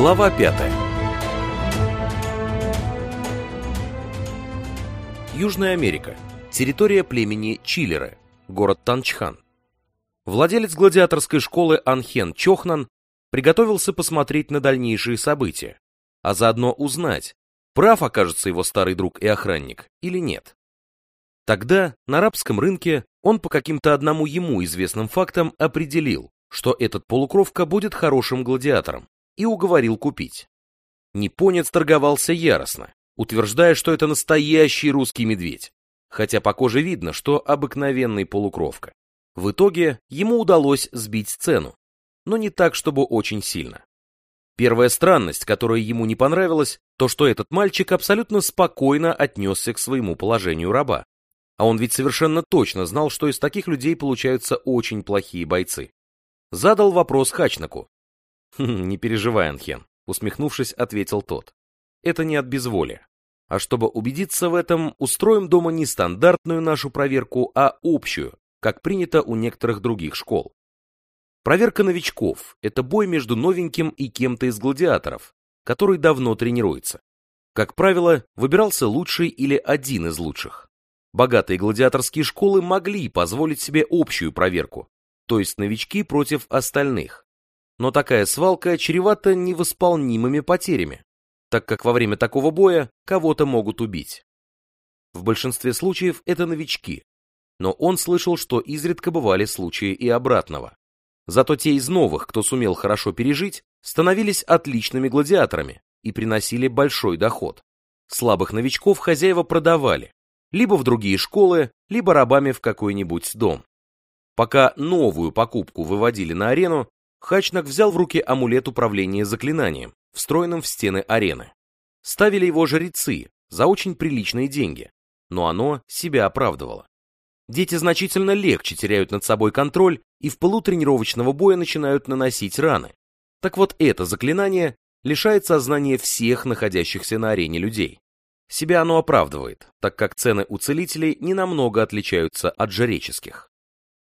Глава 5 Южная Америка. Территория племени Чилеры. Город Танчхан. Владелец гладиаторской школы Анхен Чохнан приготовился посмотреть на дальнейшие события, а заодно узнать, прав окажется его старый друг и охранник или нет. Тогда на арабском рынке он по каким-то одному ему известным фактам определил, что этот полукровка будет хорошим гладиатором, и уговорил купить. Непонец торговался яростно, утверждая, что это настоящий русский медведь, хотя по коже видно, что обыкновенный полукровка. В итоге ему удалось сбить цену, но не так, чтобы очень сильно. Первая странность, которая ему не понравилась, то что этот мальчик абсолютно спокойно отнесся к своему положению раба. А он ведь совершенно точно знал, что из таких людей получаются очень плохие бойцы. Задал вопрос Хачнаку. «Хм, «Не переживай, Анхен», — усмехнувшись, ответил тот. «Это не от безволия. А чтобы убедиться в этом, устроим дома не стандартную нашу проверку, а общую, как принято у некоторых других школ. Проверка новичков – это бой между новеньким и кем-то из гладиаторов, который давно тренируется. Как правило, выбирался лучший или один из лучших. Богатые гладиаторские школы могли позволить себе общую проверку, то есть новички против остальных. Но такая свалка чревата невосполнимыми потерями, так как во время такого боя кого-то могут убить. В большинстве случаев это новички, но он слышал, что изредка бывали случаи и обратного. Зато те из новых, кто сумел хорошо пережить, становились отличными гладиаторами и приносили большой доход. Слабых новичков хозяева продавали, либо в другие школы, либо рабами в какой-нибудь дом. Пока новую покупку выводили на арену, Хачнак взял в руки амулет управления заклинанием, встроенным в стены арены. Ставили его жрецы за очень приличные деньги, но оно себя оправдывало. Дети значительно легче теряют над собой контроль и в пылу тренировочного боя начинают наносить раны. Так вот это заклинание лишает сознания всех находящихся на арене людей. Себя оно оправдывает, так как цены у целителей не намного отличаются от жреческих.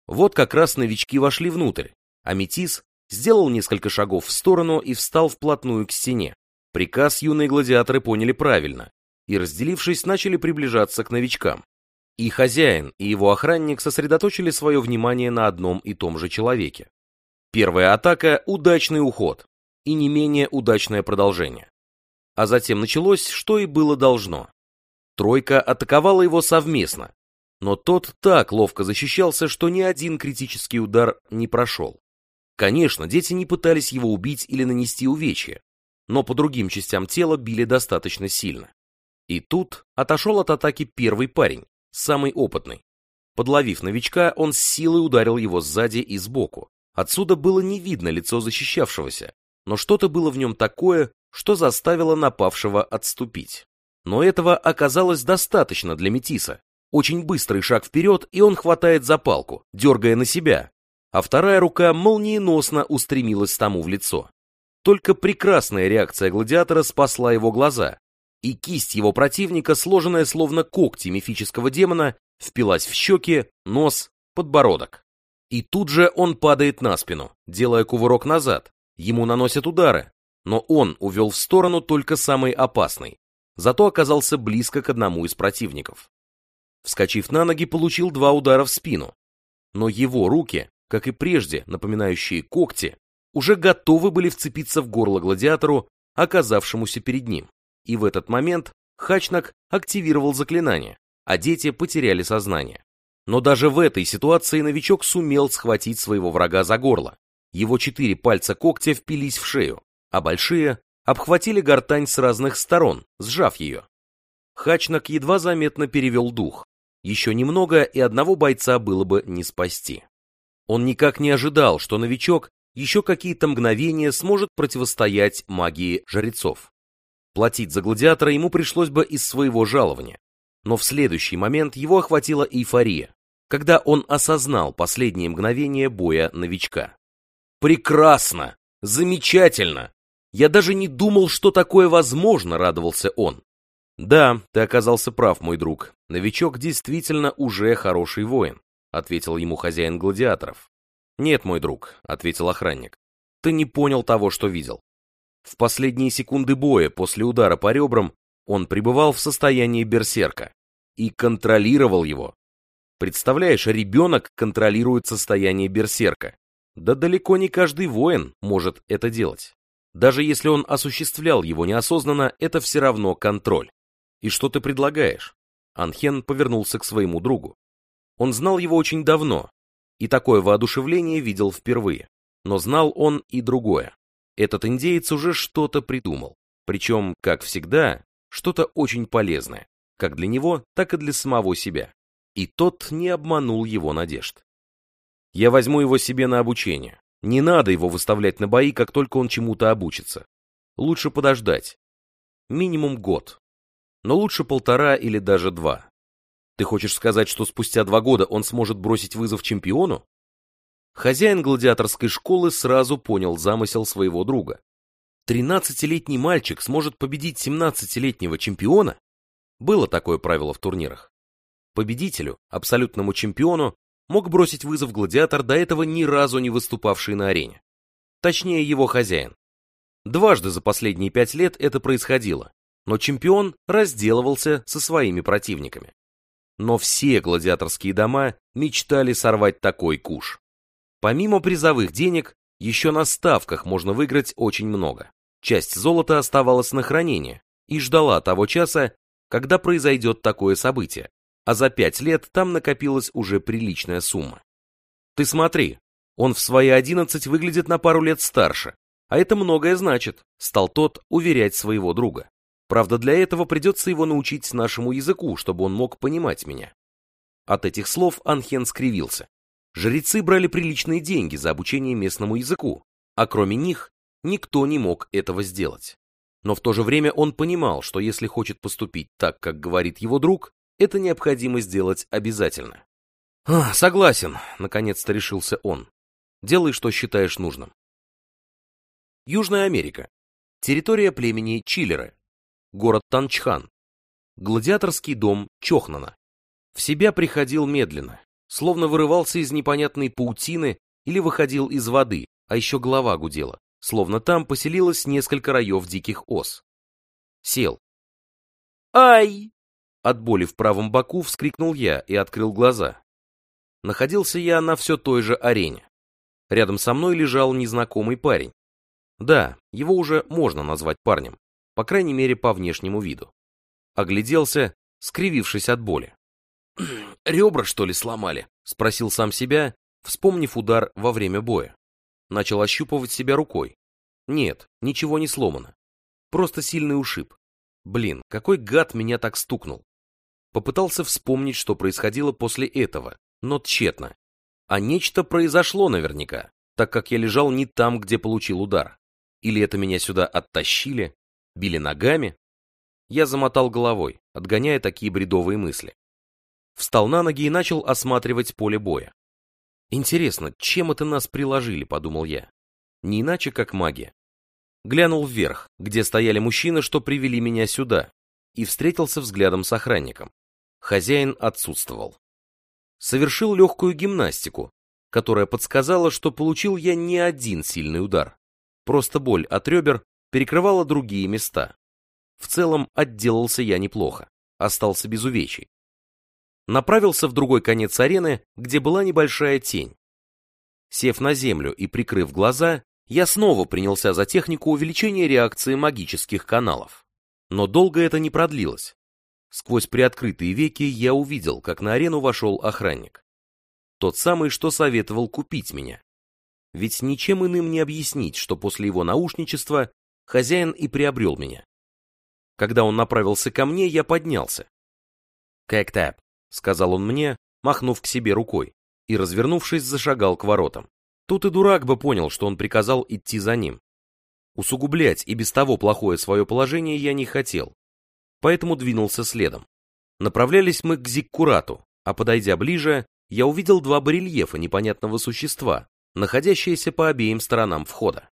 Вот как раз новички вошли внутрь, а Метис сделал несколько шагов в сторону и встал вплотную к стене. Приказ юные гладиаторы поняли правильно и, разделившись, начали приближаться к новичкам. И хозяин, и его охранник сосредоточили свое внимание на одном и том же человеке. Первая атака – удачный уход, и не менее удачное продолжение. А затем началось, что и было должно. Тройка атаковала его совместно, но тот так ловко защищался, что ни один критический удар не прошел. Конечно, дети не пытались его убить или нанести увечья, но по другим частям тела били достаточно сильно. И тут отошел от атаки первый парень, самый опытный. Подловив новичка, он с силой ударил его сзади и сбоку. Отсюда было не видно лицо защищавшегося, но что-то было в нем такое, что заставило напавшего отступить. Но этого оказалось достаточно для Метиса. Очень быстрый шаг вперед, и он хватает за палку, дергая на себя, а вторая рука молниеносно устремилась тому в лицо. Только прекрасная реакция гладиатора спасла его глаза, и кисть его противника, сложенная словно когти мифического демона, впилась в щеки, нос, подбородок. И тут же он падает на спину, делая кувырок назад. Ему наносят удары, но он увел в сторону только самый опасный, зато оказался близко к одному из противников. Вскочив на ноги, получил два удара в спину, но его руки, как и прежде напоминающие когти, уже готовы были вцепиться в горло гладиатору, оказавшемуся перед ним. И в этот момент Хачнак активировал заклинание, а дети потеряли сознание. Но даже в этой ситуации новичок сумел схватить своего врага за горло. Его четыре пальца когтя впились в шею, а большие обхватили гортань с разных сторон, сжав ее. Хачнак едва заметно перевел дух. Еще немного, и одного бойца было бы не спасти. Он никак не ожидал, что новичок еще какие-то мгновения сможет противостоять магии жрецов. Платить за гладиатора ему пришлось бы из своего жалования. Но в следующий момент его охватила эйфория, когда он осознал последние мгновения боя новичка. «Прекрасно! Замечательно! Я даже не думал, что такое возможно», — радовался он. «Да, ты оказался прав, мой друг. Новичок действительно уже хороший воин», — ответил ему хозяин гладиаторов. «Нет, мой друг», — ответил охранник. «Ты не понял того, что видел. В последние секунды боя после удара по ребрам он пребывал в состоянии берсерка и контролировал его. Представляешь, ребенок контролирует состояние берсерка. Да далеко не каждый воин может это делать. Даже если он осуществлял его неосознанно, это все равно контроль. И что ты предлагаешь? Анхен повернулся к своему другу. Он знал его очень давно, и такое воодушевление видел впервые. Но знал он и другое. Этот индеец уже что-то придумал. Причем, как всегда, что-то очень полезное, как для него, так и для самого себя. И тот не обманул его надежд. Я возьму его себе на обучение. Не надо его выставлять на бои, как только он чему-то обучится. Лучше подождать. Минимум год. Но лучше полтора или даже два. Ты хочешь сказать, что спустя два года он сможет бросить вызов чемпиону? Хозяин гладиаторской школы сразу понял замысел своего друга. Тринадцатилетний мальчик сможет победить семнадцатилетнего чемпиона? Было такое правило в турнирах. Победителю, абсолютному чемпиону, мог бросить вызов гладиатор, до этого ни разу не выступавший на арене. Точнее, его хозяин. Дважды за последние пять лет это происходило, но чемпион разделывался со своими противниками. Но все гладиаторские дома мечтали сорвать такой куш. Помимо призовых денег, еще на ставках можно выиграть очень много. Часть золота оставалась на хранение и ждала того часа, когда произойдет такое событие, а за пять лет там накопилась уже приличная сумма. Ты смотри, он в свои одиннадцать выглядит на пару лет старше, а это многое значит, стал тот уверять своего друга. Правда, для этого придется его научить нашему языку, чтобы он мог понимать меня. От этих слов Анхен скривился. Жрецы брали приличные деньги за обучение местному языку, а кроме них никто не мог этого сделать. Но в то же время он понимал, что если хочет поступить так, как говорит его друг, это необходимо сделать обязательно. «А, «Согласен», — наконец-то решился он. «Делай, что считаешь нужным». Южная Америка. Территория племени Чиллеры город Танчхан, гладиаторский дом Чохнана. В себя приходил медленно, словно вырывался из непонятной паутины или выходил из воды, а еще голова гудела, словно там поселилось несколько раев диких ос. Сел. «Ай!» От боли в правом боку вскрикнул я и открыл глаза. Находился я на все той же арене. Рядом со мной лежал незнакомый парень. Да, его уже можно назвать парнем по крайней мере по внешнему виду. Огляделся, скривившись от боли. «Ребра, что ли, сломали?» — спросил сам себя, вспомнив удар во время боя. Начал ощупывать себя рукой. Нет, ничего не сломано. Просто сильный ушиб. Блин, какой гад меня так стукнул. Попытался вспомнить, что происходило после этого, но тщетно. А нечто произошло наверняка, так как я лежал не там, где получил удар. Или это меня сюда оттащили, Били ногами? Я замотал головой, отгоняя такие бредовые мысли. Встал на ноги и начал осматривать поле боя. Интересно, чем это нас приложили, подумал я. Не иначе, как магия. Глянул вверх, где стояли мужчины, что привели меня сюда, и встретился взглядом с охранником. Хозяин отсутствовал. Совершил легкую гимнастику, которая подсказала, что получил я не один сильный удар. Просто боль от ребер перекрывала другие места. В целом отделался я неплохо, остался без увечий. Направился в другой конец арены, где была небольшая тень. Сев на землю и прикрыв глаза, я снова принялся за технику увеличения реакции магических каналов. Но долго это не продлилось. Сквозь приоткрытые веки я увидел, как на арену вошел охранник. Тот самый, что советовал купить меня. Ведь ничем иным не объяснить, что после его наушничества хозяин и приобрел меня. Когда он направился ко мне, я поднялся. «Как так?» — сказал он мне, махнув к себе рукой, и, развернувшись, зашагал к воротам. Тут и дурак бы понял, что он приказал идти за ним. Усугублять и без того плохое свое положение я не хотел, поэтому двинулся следом. Направлялись мы к Зиккурату, а подойдя ближе, я увидел два барельефа непонятного существа, находящиеся по обеим сторонам входа.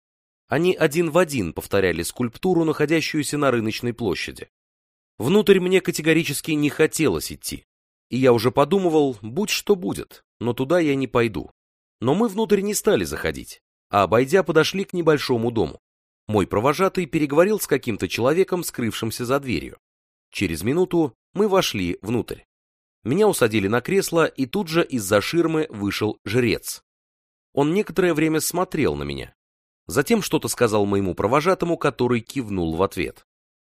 Они один в один повторяли скульптуру, находящуюся на рыночной площади. Внутрь мне категорически не хотелось идти, и я уже подумывал, будь что будет, но туда я не пойду. Но мы внутрь не стали заходить, а обойдя подошли к небольшому дому. Мой провожатый переговорил с каким-то человеком, скрывшимся за дверью. Через минуту мы вошли внутрь. Меня усадили на кресло, и тут же из-за ширмы вышел жрец. Он некоторое время смотрел на меня. Затем что-то сказал моему провожатому, который кивнул в ответ.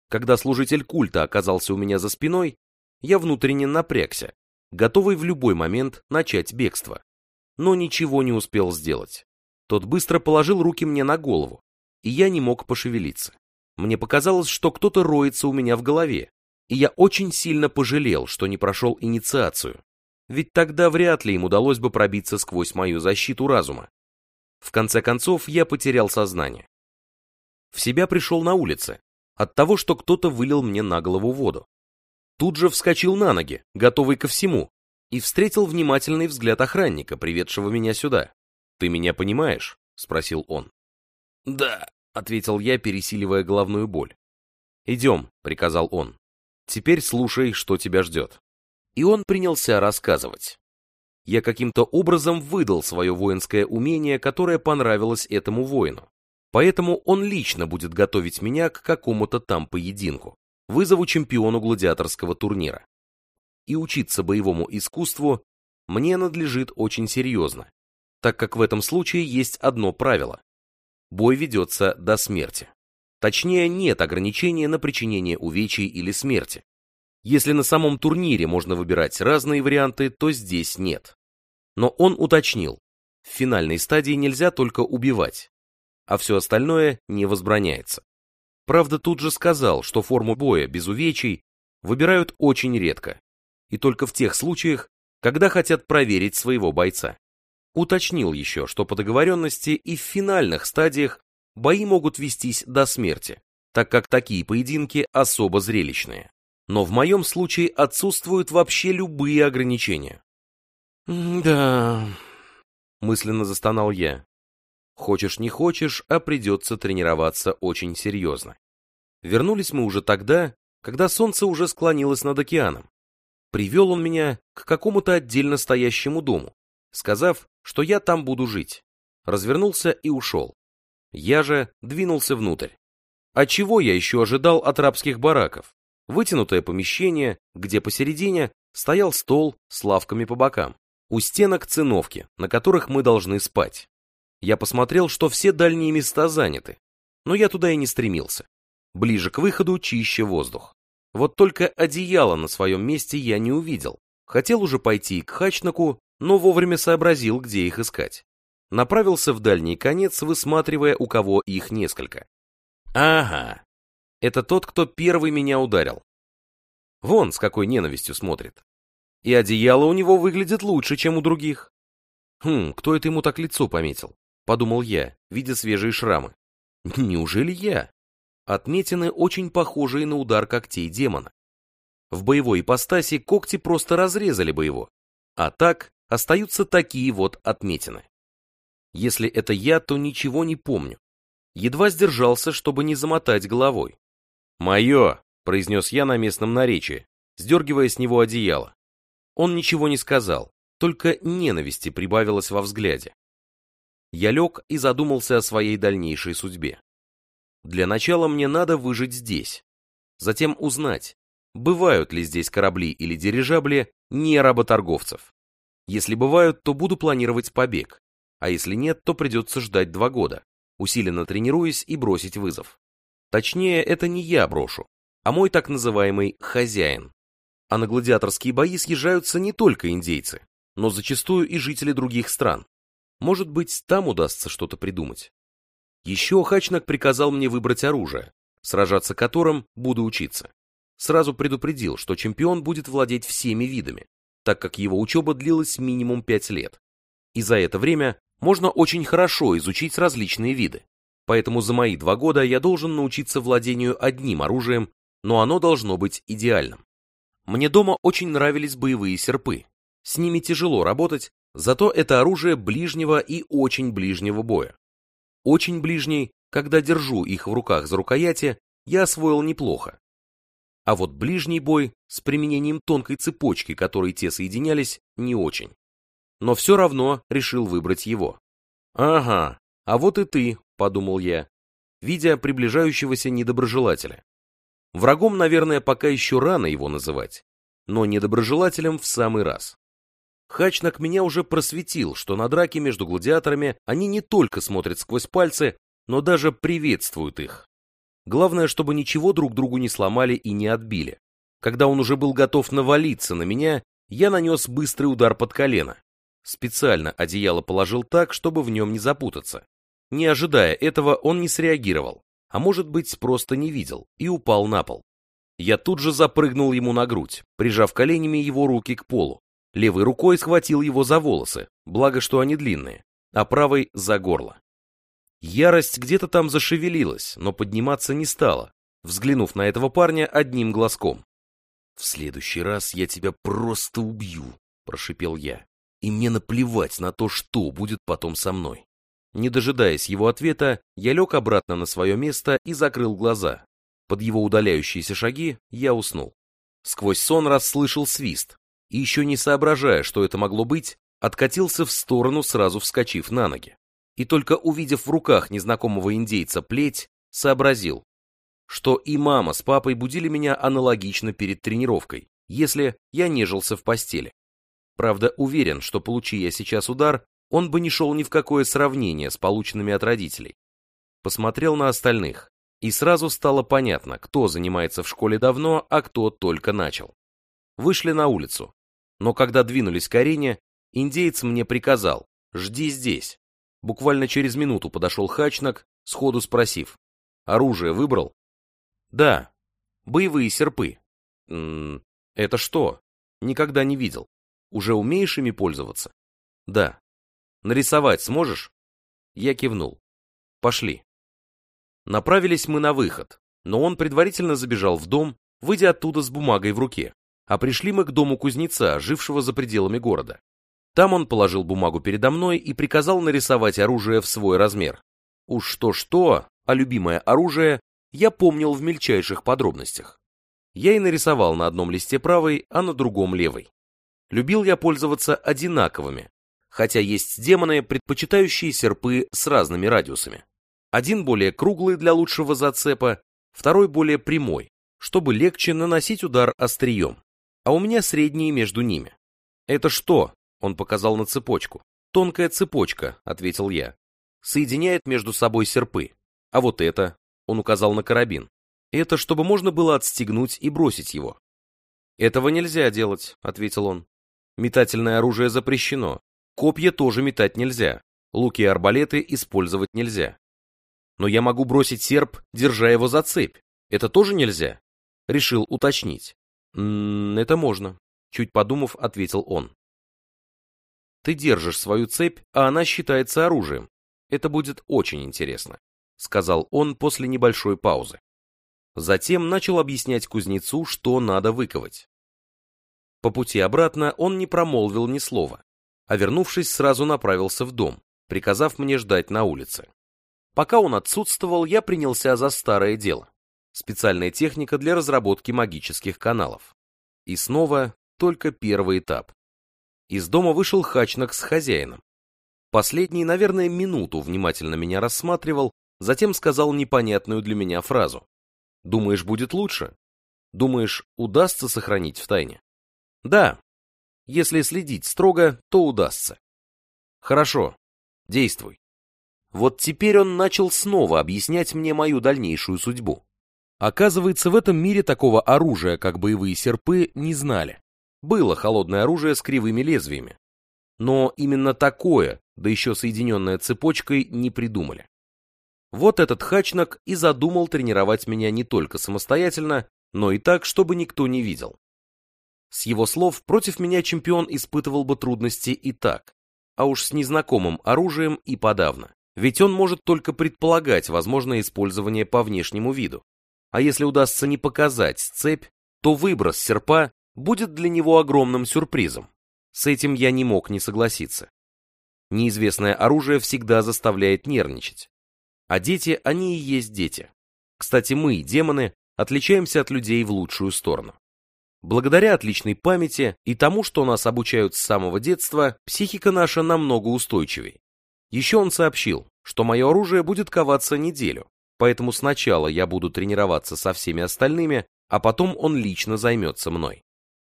Когда служитель культа оказался у меня за спиной, я внутренне напрягся, готовый в любой момент начать бегство. Но ничего не успел сделать. Тот быстро положил руки мне на голову, и я не мог пошевелиться. Мне показалось, что кто-то роется у меня в голове, и я очень сильно пожалел, что не прошел инициацию, ведь тогда вряд ли им удалось бы пробиться сквозь мою защиту разума. В конце концов, я потерял сознание. В себя пришел на улице, от того, что кто-то вылил мне на голову воду. Тут же вскочил на ноги, готовый ко всему, и встретил внимательный взгляд охранника, приведшего меня сюда. «Ты меня понимаешь?» — спросил он. «Да», — ответил я, пересиливая головную боль. «Идем», — приказал он. «Теперь слушай, что тебя ждет». И он принялся рассказывать. Я каким-то образом выдал свое воинское умение, которое понравилось этому воину. Поэтому он лично будет готовить меня к какому-то там поединку, вызову чемпиону гладиаторского турнира. И учиться боевому искусству мне надлежит очень серьезно, так как в этом случае есть одно правило. Бой ведется до смерти. Точнее, нет ограничения на причинение увечий или смерти. Если на самом турнире можно выбирать разные варианты, то здесь нет. Но он уточнил, в финальной стадии нельзя только убивать, а все остальное не возбраняется. Правда, тут же сказал, что форму боя без увечий выбирают очень редко, и только в тех случаях, когда хотят проверить своего бойца. Уточнил еще, что по договоренности и в финальных стадиях бои могут вестись до смерти, так как такие поединки особо зрелищные. Но в моем случае отсутствуют вообще любые ограничения. «Да...» — мысленно застонал я. Хочешь не хочешь, а придется тренироваться очень серьезно. Вернулись мы уже тогда, когда солнце уже склонилось над океаном. Привел он меня к какому-то отдельно стоящему дому, сказав, что я там буду жить. Развернулся и ушел. Я же двинулся внутрь. А чего я еще ожидал от рабских бараков? Вытянутое помещение, где посередине стоял стол с лавками по бокам. У стенок циновки, на которых мы должны спать. Я посмотрел, что все дальние места заняты, но я туда и не стремился. Ближе к выходу чище воздух. Вот только одеяло на своем месте я не увидел. Хотел уже пойти к хачнаку, но вовремя сообразил, где их искать. Направился в дальний конец, высматривая, у кого их несколько. Ага, это тот, кто первый меня ударил. Вон с какой ненавистью смотрит. И одеяло у него выглядит лучше, чем у других. Хм, кто это ему так лицо пометил? подумал я, видя свежие шрамы. Неужели я? Отметины очень похожие на удар когтей демона. В боевой ипостаси когти просто разрезали бы его, а так остаются такие вот отметины. Если это я, то ничего не помню. Едва сдержался, чтобы не замотать головой. «Мое!» — произнес я на местном наречии, сдергивая с него одеяло. Он ничего не сказал, только ненависти прибавилось во взгляде я лег и задумался о своей дальнейшей судьбе. Для начала мне надо выжить здесь, затем узнать, бывают ли здесь корабли или дирижабли не работорговцев. Если бывают, то буду планировать побег, а если нет, то придется ждать два года, усиленно тренируясь и бросить вызов. Точнее, это не я брошу, а мой так называемый хозяин. А на гладиаторские бои съезжаются не только индейцы, но зачастую и жители других стран. Может быть, там удастся что-то придумать. Еще Хачнак приказал мне выбрать оружие, сражаться которым буду учиться. Сразу предупредил, что чемпион будет владеть всеми видами, так как его учеба длилась минимум 5 лет. И за это время можно очень хорошо изучить различные виды. Поэтому за мои два года я должен научиться владению одним оружием, но оно должно быть идеальным. Мне дома очень нравились боевые серпы. С ними тяжело работать, Зато это оружие ближнего и очень ближнего боя. Очень ближний, когда держу их в руках за рукояти, я освоил неплохо. А вот ближний бой с применением тонкой цепочки, которой те соединялись, не очень. Но все равно решил выбрать его. Ага, а вот и ты, подумал я. видя приближающегося недоброжелателя. Врагом, наверное, пока еще рано его называть, но недоброжелателем в самый раз. Хачнак меня уже просветил, что на драке между гладиаторами они не только смотрят сквозь пальцы, но даже приветствуют их. Главное, чтобы ничего друг другу не сломали и не отбили. Когда он уже был готов навалиться на меня, я нанес быстрый удар под колено. Специально одеяло положил так, чтобы в нем не запутаться. Не ожидая этого, он не среагировал, а может быть, просто не видел, и упал на пол. Я тут же запрыгнул ему на грудь, прижав коленями его руки к полу. Левой рукой схватил его за волосы, благо что они длинные, а правой — за горло. Ярость где-то там зашевелилась, но подниматься не стала, взглянув на этого парня одним глазком. «В следующий раз я тебя просто убью», — прошипел я. «И мне наплевать на то, что будет потом со мной». Не дожидаясь его ответа, я лег обратно на свое место и закрыл глаза. Под его удаляющиеся шаги я уснул. Сквозь сон расслышал свист, и еще не соображая, что это могло быть, откатился в сторону, сразу вскочив на ноги. И только увидев в руках незнакомого индейца плеть, сообразил, что и мама с папой будили меня аналогично перед тренировкой, если я нежился в постели. Правда, уверен, что получи я сейчас удар, он бы не шел ни в какое сравнение с полученными от родителей. Посмотрел на остальных, и сразу стало понятно, кто занимается в школе давно, а кто только начал. Вышли на улицу, но когда двинулись к арене, индеец мне приказал «Жди здесь». Буквально через минуту подошел Хачнак, сходу спросив «Оружие выбрал?» «Да, боевые серпы». «М -м, «Это что?» «Никогда не видел. Уже умеешь ими пользоваться?» «Да». «Нарисовать сможешь?» Я кивнул. «Пошли». Направились мы на выход, но он предварительно забежал в дом, выйдя оттуда с бумагой в руке а пришли мы к дому кузнеца, жившего за пределами города. Там он положил бумагу передо мной и приказал нарисовать оружие в свой размер. Уж что-что, а любимое оружие я помнил в мельчайших подробностях. Я и нарисовал на одном листе правой, а на другом левой. Любил я пользоваться одинаковыми, хотя есть демоны, предпочитающие серпы с разными радиусами. Один более круглый для лучшего зацепа, второй более прямой, чтобы легче наносить удар острием а у меня средние между ними. «Это что?» — он показал на цепочку. «Тонкая цепочка», — ответил я. «Соединяет между собой серпы. А вот это...» — он указал на карабин. «Это чтобы можно было отстегнуть и бросить его». «Этого нельзя делать», — ответил он. «Метательное оружие запрещено. Копья тоже метать нельзя. Луки и арбалеты использовать нельзя. Но я могу бросить серп, держа его за цепь. Это тоже нельзя?» Решил уточнить. «Это можно», — чуть подумав, ответил он. «Ты держишь свою цепь, а она считается оружием. Это будет очень интересно», — сказал он после небольшой паузы. Затем начал объяснять кузнецу, что надо выковать. По пути обратно он не промолвил ни слова, а вернувшись, сразу направился в дом, приказав мне ждать на улице. Пока он отсутствовал, я принялся за старое дело специальная техника для разработки магических каналов. И снова только первый этап. Из дома вышел Хачнак с хозяином. Последний, наверное, минуту внимательно меня рассматривал, затем сказал непонятную для меня фразу. «Думаешь, будет лучше? Думаешь, удастся сохранить в тайне?» «Да. Если следить строго, то удастся». «Хорошо. Действуй». Вот теперь он начал снова объяснять мне мою дальнейшую судьбу. Оказывается, в этом мире такого оружия, как боевые серпы, не знали. Было холодное оружие с кривыми лезвиями. Но именно такое, да еще соединенное цепочкой, не придумали. Вот этот хачнак и задумал тренировать меня не только самостоятельно, но и так, чтобы никто не видел. С его слов, против меня чемпион испытывал бы трудности и так, а уж с незнакомым оружием и подавно. Ведь он может только предполагать возможное использование по внешнему виду, а если удастся не показать цепь, то выброс серпа будет для него огромным сюрпризом. С этим я не мог не согласиться. Неизвестное оружие всегда заставляет нервничать. А дети, они и есть дети. Кстати, мы, демоны, отличаемся от людей в лучшую сторону. Благодаря отличной памяти и тому, что нас обучают с самого детства, психика наша намного устойчивее. Еще он сообщил, что мое оружие будет коваться неделю, поэтому сначала я буду тренироваться со всеми остальными, а потом он лично займется мной.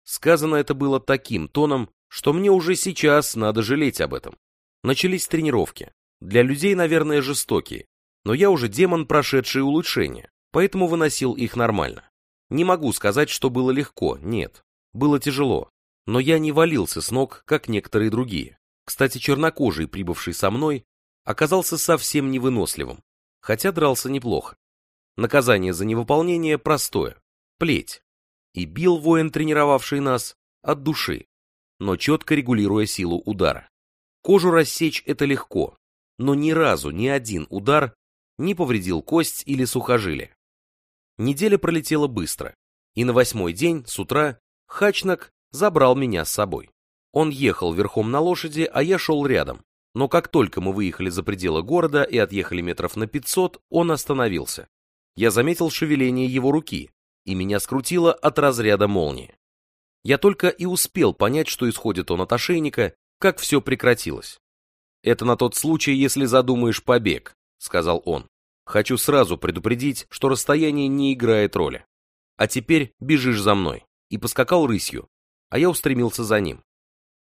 Сказано это было таким тоном, что мне уже сейчас надо жалеть об этом. Начались тренировки. Для людей, наверное, жестокие, но я уже демон, прошедший улучшения, поэтому выносил их нормально. Не могу сказать, что было легко, нет. Было тяжело, но я не валился с ног, как некоторые другие. Кстати, чернокожий, прибывший со мной, оказался совсем невыносливым, хотя дрался неплохо. Наказание за невыполнение простое – плеть. И бил воин, тренировавший нас, от души, но четко регулируя силу удара. Кожу рассечь это легко, но ни разу ни один удар не повредил кость или сухожилие. Неделя пролетела быстро, и на восьмой день, с утра, Хачнак забрал меня с собой. Он ехал верхом на лошади, а я шел рядом, но как только мы выехали за пределы города и отъехали метров на 500, он остановился. Я заметил шевеление его руки, и меня скрутило от разряда молнии. Я только и успел понять, что исходит он от ошейника, как все прекратилось. «Это на тот случай, если задумаешь побег», — сказал он. Хочу сразу предупредить, что расстояние не играет роли. А теперь бежишь за мной. И поскакал рысью, а я устремился за ним.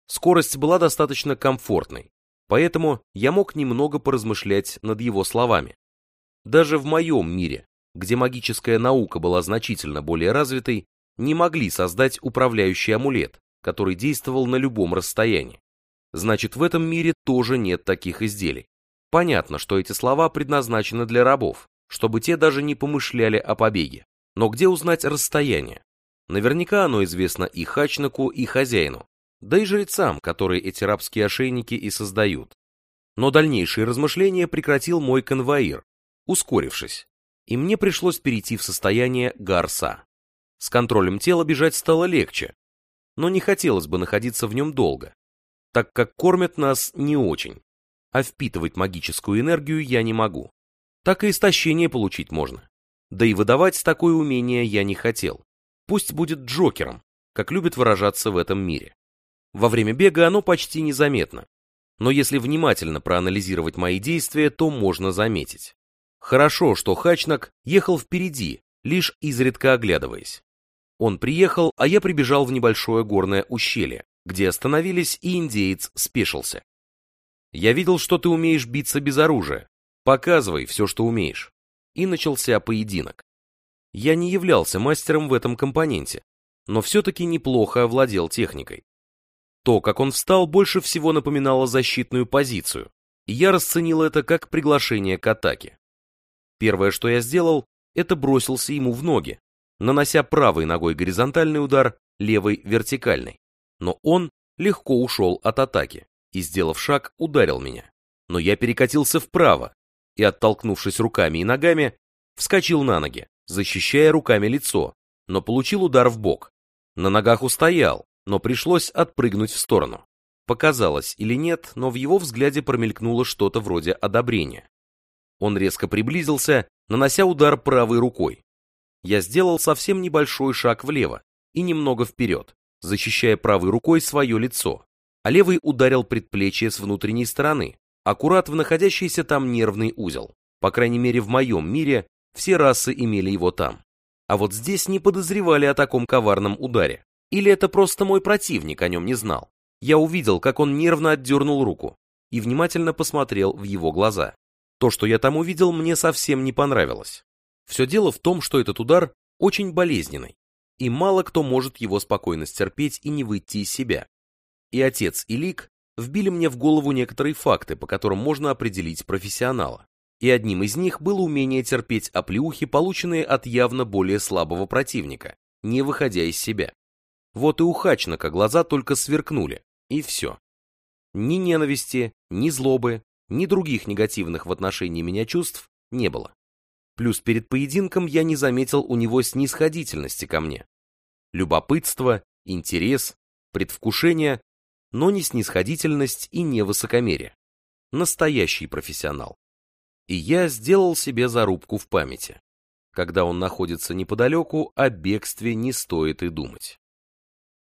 Скорость была достаточно комфортной, поэтому я мог немного поразмышлять над его словами. Даже в моем мире, где магическая наука была значительно более развитой, не могли создать управляющий амулет, который действовал на любом расстоянии. Значит, в этом мире тоже нет таких изделий. Понятно, что эти слова предназначены для рабов, чтобы те даже не помышляли о побеге. Но где узнать расстояние? Наверняка оно известно и хачнаку, и хозяину, да и жрецам, которые эти рабские ошейники и создают. Но дальнейшие размышления прекратил мой конвоир, ускорившись, и мне пришлось перейти в состояние гарса. С контролем тела бежать стало легче, но не хотелось бы находиться в нем долго, так как кормят нас не очень а впитывать магическую энергию я не могу. Так и истощение получить можно. Да и выдавать такое умение я не хотел. Пусть будет Джокером, как любят выражаться в этом мире. Во время бега оно почти незаметно. Но если внимательно проанализировать мои действия, то можно заметить. Хорошо, что Хачнак ехал впереди, лишь изредка оглядываясь. Он приехал, а я прибежал в небольшое горное ущелье, где остановились и индеец спешился. Я видел, что ты умеешь биться без оружия. Показывай все, что умеешь. И начался поединок. Я не являлся мастером в этом компоненте, но все-таки неплохо овладел техникой. То, как он встал, больше всего напоминало защитную позицию, и я расценил это как приглашение к атаке. Первое, что я сделал, это бросился ему в ноги, нанося правой ногой горизонтальный удар, левой вертикальный. Но он легко ушел от атаки и, сделав шаг, ударил меня. Но я перекатился вправо и, оттолкнувшись руками и ногами, вскочил на ноги, защищая руками лицо, но получил удар в бок. На ногах устоял, но пришлось отпрыгнуть в сторону. Показалось или нет, но в его взгляде промелькнуло что-то вроде одобрения. Он резко приблизился, нанося удар правой рукой. Я сделал совсем небольшой шаг влево и немного вперед, защищая правой рукой свое лицо а левый ударил предплечье с внутренней стороны, аккурат в находящийся там нервный узел. По крайней мере, в моем мире все расы имели его там. А вот здесь не подозревали о таком коварном ударе. Или это просто мой противник о нем не знал. Я увидел, как он нервно отдернул руку и внимательно посмотрел в его глаза. То, что я там увидел, мне совсем не понравилось. Все дело в том, что этот удар очень болезненный, и мало кто может его спокойно стерпеть и не выйти из себя. И отец, и Лик вбили мне в голову некоторые факты, по которым можно определить профессионала. И одним из них было умение терпеть оплеухи, полученные от явно более слабого противника, не выходя из себя. Вот и у Хачнака глаза только сверкнули, и все. Ни ненависти, ни злобы, ни других негативных в отношении меня чувств не было. Плюс перед поединком я не заметил у него снисходительности ко мне. Любопытство, интерес, предвкушение но не снисходительность и не высокомерие. Настоящий профессионал. И я сделал себе зарубку в памяти. Когда он находится неподалеку, о бегстве не стоит и думать.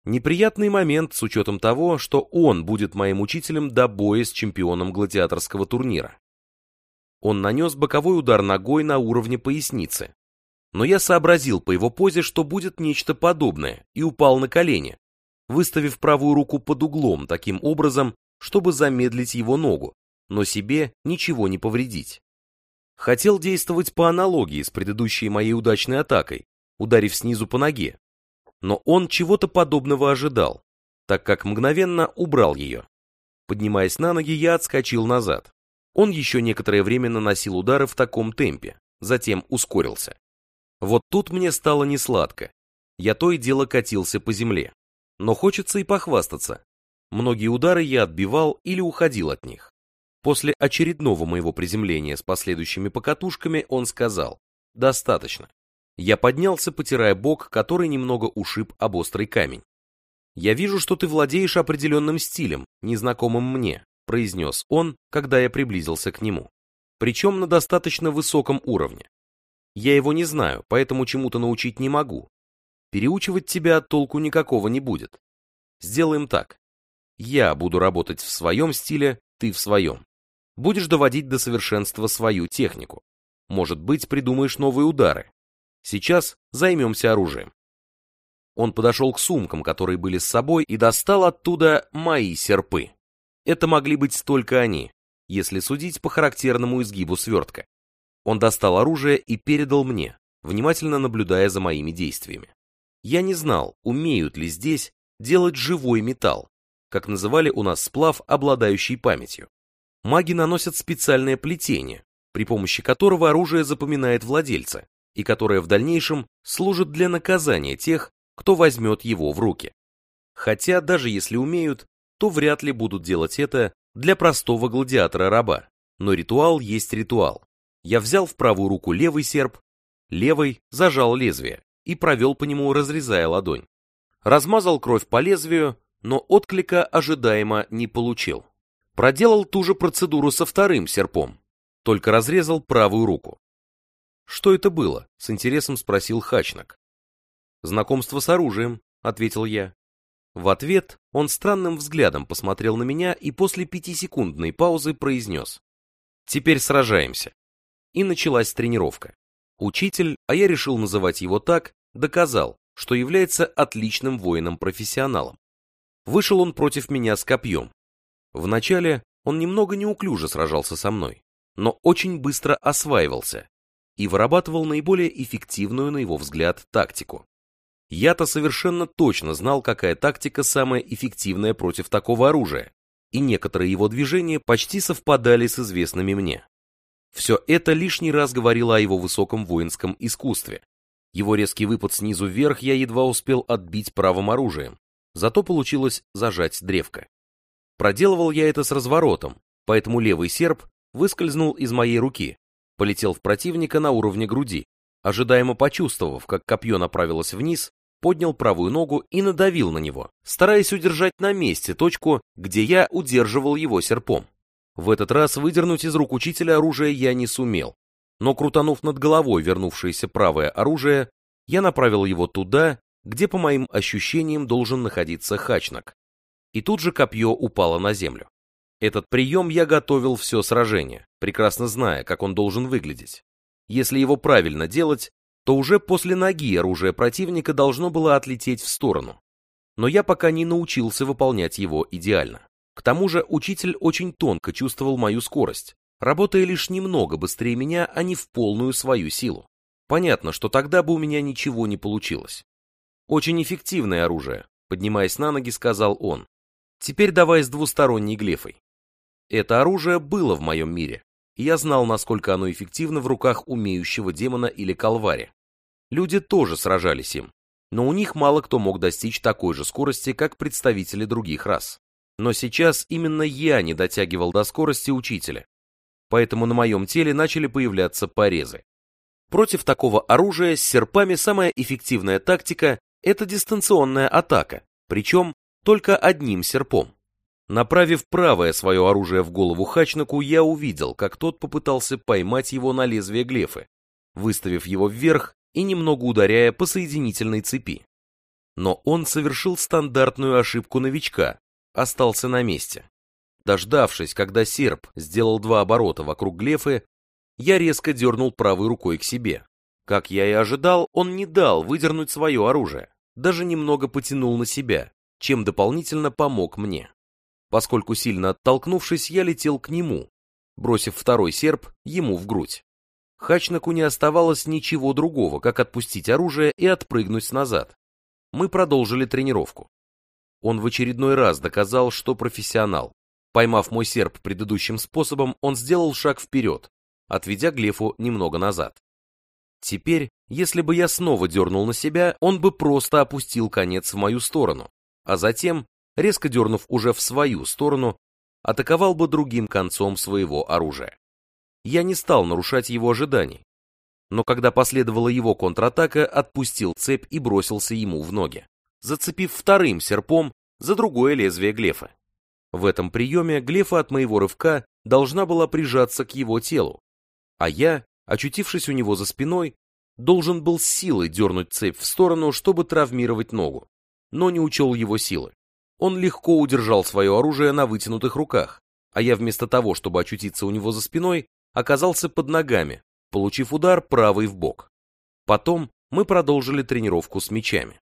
Неприятный момент с учетом того, что он будет моим учителем до боя с чемпионом гладиаторского турнира. Он нанес боковой удар ногой на уровне поясницы. Но я сообразил по его позе, что будет нечто подобное, и упал на колени, выставив правую руку под углом таким образом, чтобы замедлить его ногу, но себе ничего не повредить. Хотел действовать по аналогии с предыдущей моей удачной атакой, ударив снизу по ноге. Но он чего-то подобного ожидал, так как мгновенно убрал ее. Поднимаясь на ноги, я отскочил назад. Он еще некоторое время наносил удары в таком темпе, затем ускорился. Вот тут мне стало несладко. Я то и дело катился по земле. Но хочется и похвастаться. Многие удары я отбивал или уходил от них. После очередного моего приземления с последующими покатушками он сказал «Достаточно». Я поднялся, потирая бок, который немного ушиб об острый камень. «Я вижу, что ты владеешь определенным стилем, незнакомым мне», произнес он, когда я приблизился к нему. Причем на достаточно высоком уровне. Я его не знаю, поэтому чему-то научить не могу. Переучивать тебя толку никакого не будет. Сделаем так. Я буду работать в своем стиле, ты в своем. Будешь доводить до совершенства свою технику. Может быть, придумаешь новые удары. Сейчас займемся оружием. Он подошел к сумкам, которые были с собой, и достал оттуда мои серпы. Это могли быть только они, если судить по характерному изгибу свертка. Он достал оружие и передал мне, внимательно наблюдая за моими действиями. Я не знал, умеют ли здесь делать живой металл, как называли у нас сплав, обладающий памятью. Маги наносят специальное плетение, при помощи которого оружие запоминает владельца, и которое в дальнейшем служит для наказания тех, кто возьмет его в руки. Хотя даже если умеют, то вряд ли будут делать это для простого гладиатора-раба. Но ритуал есть ритуал. Я взял в правую руку левый серп, левой зажал лезвие и провел по нему, разрезая ладонь. Размазал кровь по лезвию, но отклика ожидаемо не получил. Проделал ту же процедуру со вторым серпом, только разрезал правую руку. «Что это было?» — с интересом спросил Хачнак. «Знакомство с оружием», — ответил я. В ответ он странным взглядом посмотрел на меня и после пятисекундной паузы произнес. «Теперь сражаемся». И началась тренировка. Учитель, а я решил называть его так, доказал, что является отличным воином-профессионалом. Вышел он против меня с копьем. Вначале он немного неуклюже сражался со мной, но очень быстро осваивался и вырабатывал наиболее эффективную, на его взгляд, тактику. Я-то совершенно точно знал, какая тактика самая эффективная против такого оружия, и некоторые его движения почти совпадали с известными мне. Все это лишний раз говорило о его высоком воинском искусстве. Его резкий выпад снизу вверх я едва успел отбить правым оружием, зато получилось зажать древко. Проделывал я это с разворотом, поэтому левый серп выскользнул из моей руки, полетел в противника на уровне груди, ожидаемо почувствовав, как копье направилось вниз, поднял правую ногу и надавил на него, стараясь удержать на месте точку, где я удерживал его серпом. В этот раз выдернуть из рук учителя оружие я не сумел, но крутанув над головой вернувшееся правое оружие, я направил его туда, где, по моим ощущениям, должен находиться хачнак. И тут же копье упало на землю. Этот прием я готовил все сражение, прекрасно зная, как он должен выглядеть. Если его правильно делать, то уже после ноги оружие противника должно было отлететь в сторону. Но я пока не научился выполнять его идеально. К тому же учитель очень тонко чувствовал мою скорость, работая лишь немного быстрее меня, а не в полную свою силу. Понятно, что тогда бы у меня ничего не получилось. Очень эффективное оружие, поднимаясь на ноги, сказал он. Теперь давай с двусторонней глефой. Это оружие было в моем мире, и я знал, насколько оно эффективно в руках умеющего демона или колвари. Люди тоже сражались им, но у них мало кто мог достичь такой же скорости, как представители других рас. Но сейчас именно я не дотягивал до скорости учителя, поэтому на моем теле начали появляться порезы. Против такого оружия с серпами самая эффективная тактика – это дистанционная атака, причем только одним серпом. Направив правое свое оружие в голову Хачнаку, я увидел, как тот попытался поймать его на лезвие глефы, выставив его вверх и немного ударяя по соединительной цепи. Но он совершил стандартную ошибку новичка, остался на месте. Дождавшись, когда серп сделал два оборота вокруг глефы, я резко дернул правой рукой к себе. Как я и ожидал, он не дал выдернуть свое оружие, даже немного потянул на себя, чем дополнительно помог мне. Поскольку сильно оттолкнувшись, я летел к нему, бросив второй серп ему в грудь. Хачнаку не оставалось ничего другого, как отпустить оружие и отпрыгнуть назад. Мы продолжили тренировку. Он в очередной раз доказал, что профессионал. Поймав мой серп предыдущим способом, он сделал шаг вперед, отведя Глефу немного назад. Теперь, если бы я снова дернул на себя, он бы просто опустил конец в мою сторону, а затем, резко дернув уже в свою сторону, атаковал бы другим концом своего оружия. Я не стал нарушать его ожиданий, но когда последовала его контратака, отпустил цепь и бросился ему в ноги, зацепив вторым серпом за другое лезвие Глефа. В этом приеме Глефа от моего рывка должна была прижаться к его телу, а я, очутившись у него за спиной, должен был с силой дернуть цепь в сторону, чтобы травмировать ногу, но не учел его силы. Он легко удержал свое оружие на вытянутых руках, а я вместо того, чтобы очутиться у него за спиной, оказался под ногами, получив удар правый в бок. Потом мы продолжили тренировку с мечами.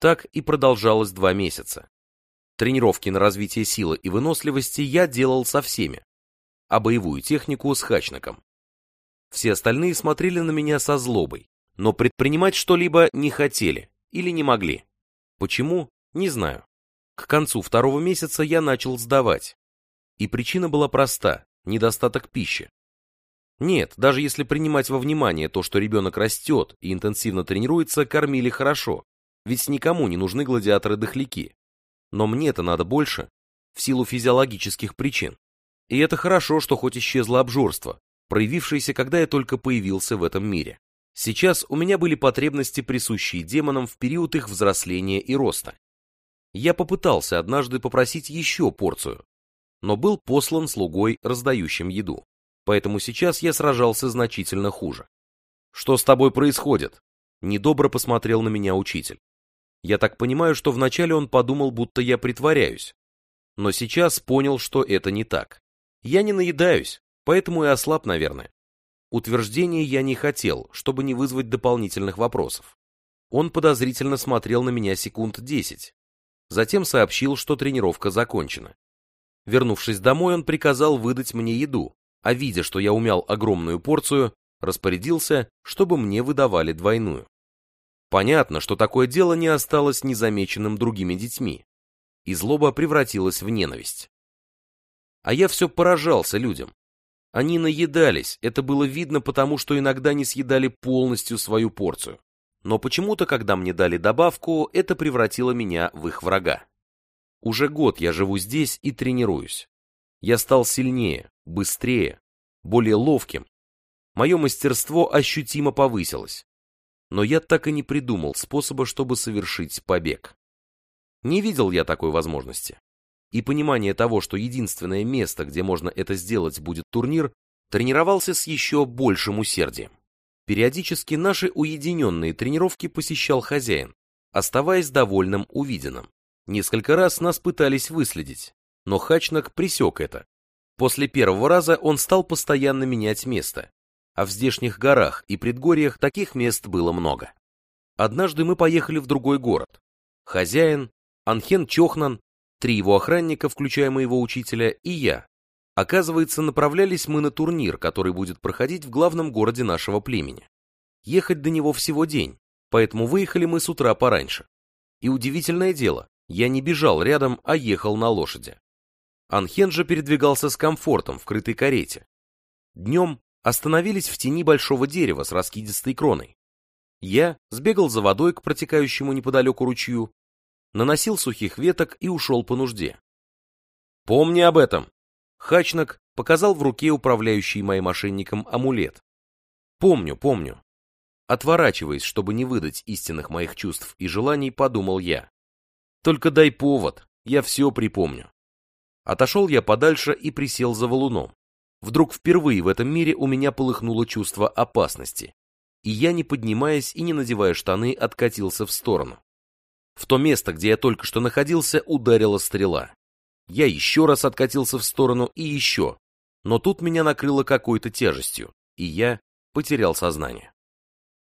Так и продолжалось два месяца. Тренировки на развитие силы и выносливости я делал со всеми, а боевую технику с Хачником. Все остальные смотрели на меня со злобой, но предпринимать что-либо не хотели или не могли. Почему? Не знаю. К концу второго месяца я начал сдавать. И причина была проста – недостаток пищи. Нет, даже если принимать во внимание то, что ребенок растет и интенсивно тренируется, кормили хорошо, ведь никому не нужны гладиаторы-дохляки. Но мне-то надо больше, в силу физиологических причин. И это хорошо, что хоть исчезло обжорство, проявившееся, когда я только появился в этом мире. Сейчас у меня были потребности, присущие демонам в период их взросления и роста. Я попытался однажды попросить еще порцию, но был послан слугой, раздающим еду. Поэтому сейчас я сражался значительно хуже. «Что с тобой происходит?» Недобро посмотрел на меня учитель. Я так понимаю, что вначале он подумал, будто я притворяюсь. Но сейчас понял, что это не так. Я не наедаюсь, поэтому и ослаб, наверное. Утверждение я не хотел, чтобы не вызвать дополнительных вопросов. Он подозрительно смотрел на меня секунд десять, Затем сообщил, что тренировка закончена. Вернувшись домой, он приказал выдать мне еду, а видя, что я умял огромную порцию, распорядился, чтобы мне выдавали двойную. Понятно, что такое дело не осталось незамеченным другими детьми, и злоба превратилась в ненависть. А я все поражался людям. Они наедались, это было видно потому, что иногда не съедали полностью свою порцию но почему-то, когда мне дали добавку, это превратило меня в их врага. Уже год я живу здесь и тренируюсь. Я стал сильнее, быстрее, более ловким. Мое мастерство ощутимо повысилось. Но я так и не придумал способа, чтобы совершить побег. Не видел я такой возможности. И понимание того, что единственное место, где можно это сделать, будет турнир, тренировался с еще большим усердием. Периодически наши уединенные тренировки посещал хозяин, оставаясь довольным увиденным. Несколько раз нас пытались выследить, но Хачнак пресек это. После первого раза он стал постоянно менять место, а в здешних горах и предгорьях таких мест было много. Однажды мы поехали в другой город. Хозяин, Анхен Чохнан, три его охранника, включая моего учителя, и я, Оказывается, направлялись мы на турнир, который будет проходить в главном городе нашего племени. Ехать до него всего день, поэтому выехали мы с утра пораньше. И удивительное дело, я не бежал рядом, а ехал на лошади. Анхен же передвигался с комфортом в крытой карете. Днем остановились в тени большого дерева с раскидистой кроной. Я сбегал за водой к протекающему неподалеку ручью, наносил сухих веток и ушел по нужде. «Помни об этом», Хачнак показал в руке управляющий моим мошенником амулет. Помню, помню. Отворачиваясь, чтобы не выдать истинных моих чувств и желаний, подумал я. Только дай повод, я все припомню. Отошел я подальше и присел за валуном. Вдруг впервые в этом мире у меня полыхнуло чувство опасности, и я, не поднимаясь и не надевая штаны, откатился в сторону. В то место, где я только что находился, ударила стрела. Я еще раз откатился в сторону и еще. Но тут меня накрыло какой-то тяжестью, и я потерял сознание.